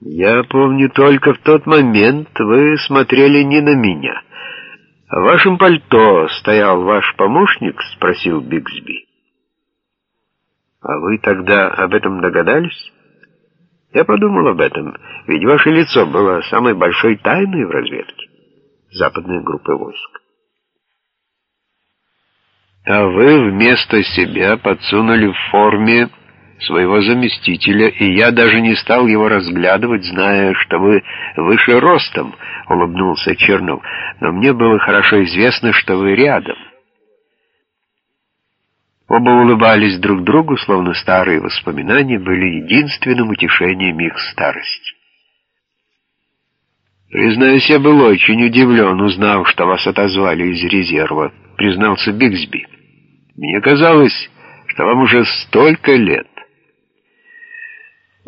Я помню, только в тот момент вы смотрели не на меня. «В вашем пальто стоял ваш помощник?» — спросил Бигсби. «А вы тогда об этом догадались?» «Я подумал об этом, ведь ваше лицо было самой большой тайной в разведке западной группы войск. А вы вместо себя подсунули в форме своего заместителя, и я даже не стал его разглядывать, зная, что вы выше ростом, — улыбнулся Чернов, — но мне было хорошо известно, что вы рядом. Оба улыбались друг другу, словно старые воспоминания были единственным утешением их старости. «Признаюсь, я был очень удивлен, узнав, что вас отозвали из резерва», — признался Бигсби. «Мне казалось, что вам уже столько лет».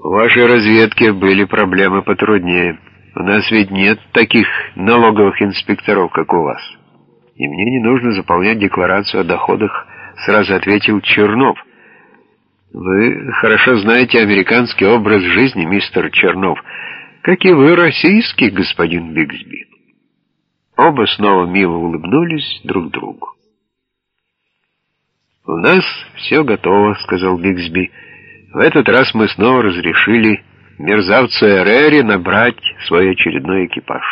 В вашей разведке были проблемы потруднее. У нас ведь нет таких налоговых инспекторов, как у вас. И мне не нужно заполнять декларацию о доходах, сразу ответил Чернов. Вы хорошо знаете американский образ жизни, мистер Чернов, как и вы российский, господин Бигсби. Оба снова мило улыбнулись друг другу. «У нас все готово», — сказал Бигсби. В этот раз мы снова разрешили мерзавцу Эрере набрать свой очередной экипаж.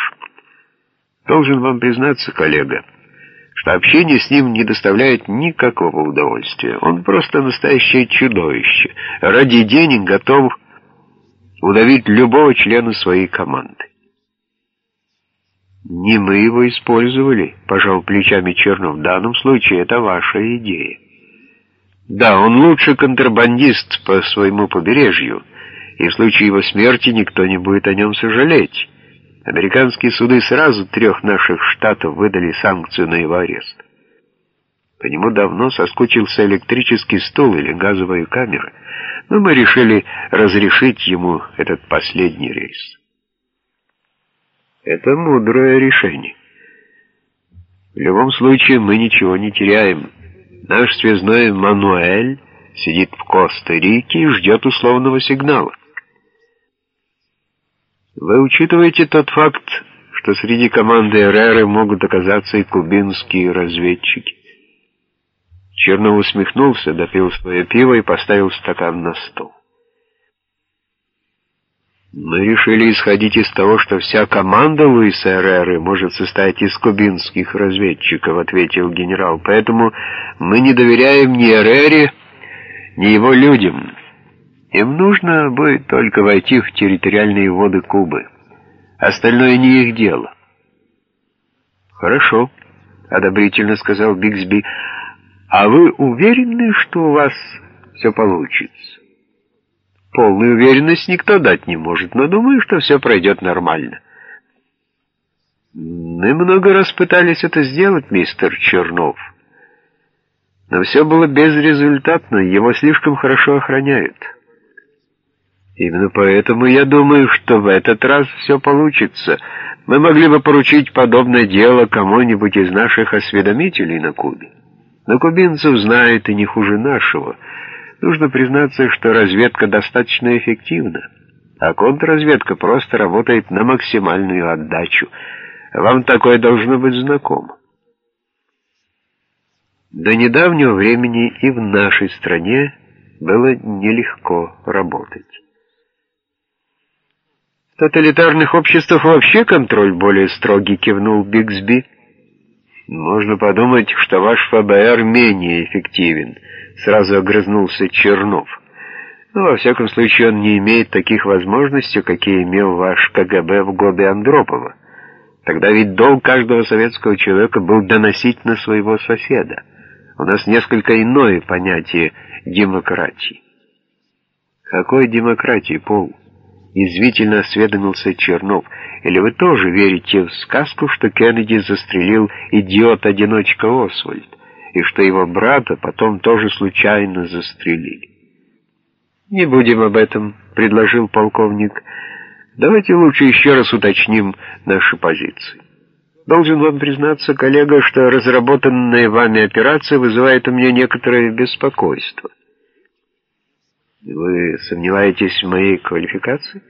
Должен вам признаться, коллега, что общение с ним не доставляет никакого удовольствия. Он просто настоящее чудовище. Ради денег готов удавить любого члена своей команды. «Не мы его использовали», — пожал плечами Чернов. «В данном случае это ваша идея». Да, он лучший контрабандист по своему побережью, и в случае его смерти никто не будет о нем сожалеть. Американские суды сразу трех наших штатов выдали санкцию на его арест. По нему давно соскучился электрический стул или газовая камера, но мы решили разрешить ему этот последний рейс. Это мудрое решение. В любом случае мы ничего не теряем. Наш связной Мануэль сидит в Коста-Рике и ждет условного сигнала. Вы учитываете тот факт, что среди команды Эреры могут оказаться и кубинские разведчики? Чернов усмехнулся, допил свое пиво и поставил стакан на стол. Мы решили исходить из того, что вся команда Луиса Эреры может состоять из кубинских разведчиков, ответил генерал. Поэтому мы не доверяем ни Эрере, ни его людям. Им нужно будет только войти в территориальные воды Кубы. Остальное не их дело. Хорошо, одобрительно сказал Бигсби. А вы уверены, что у вас все получится? Полную уверенность никто дать не может, но думаю, что все пройдет нормально. Мы много раз пытались это сделать, мистер Чернов. Но все было безрезультатно, его слишком хорошо охраняют. Именно поэтому я думаю, что в этот раз все получится. Мы могли бы поручить подобное дело кому-нибудь из наших осведомителей на Кубе. Но кубинцев знает и не хуже нашего — Нужно признаться, что разведка достаточно эффективна, а контрразведка просто работает на максимальную отдачу. Вам такое должно быть знакомо. До недавнего времени и в нашей стране было нелегко работать. В тоталитарных обществах вообще контроль более строгий, кивнул Бигсби. Можно подумать, что ваш ФБР менее эффективен — сразу огрызнулся Чернов. Но, во всяком случае, он не имеет таких возможностей, какие имел ваш КГБ в годы Андропова. Тогда ведь долг каждого советского человека был доносить на своего соседа. У нас несколько иное понятие демократии. Какой демократии, Пол? Язвительно осведомился Чернов. Или вы тоже верите в сказку, что Кеннеди застрелил идиот-одиночка Освальд? И что его брата потом тоже случайно застрелили. «Не будем об этом», — предложил полковник. «Давайте лучше еще раз уточним наши позиции. Должен вам признаться, коллега, что разработанная вами операция вызывает у меня некоторое беспокойство». «Вы сомневаетесь в моей квалификации?»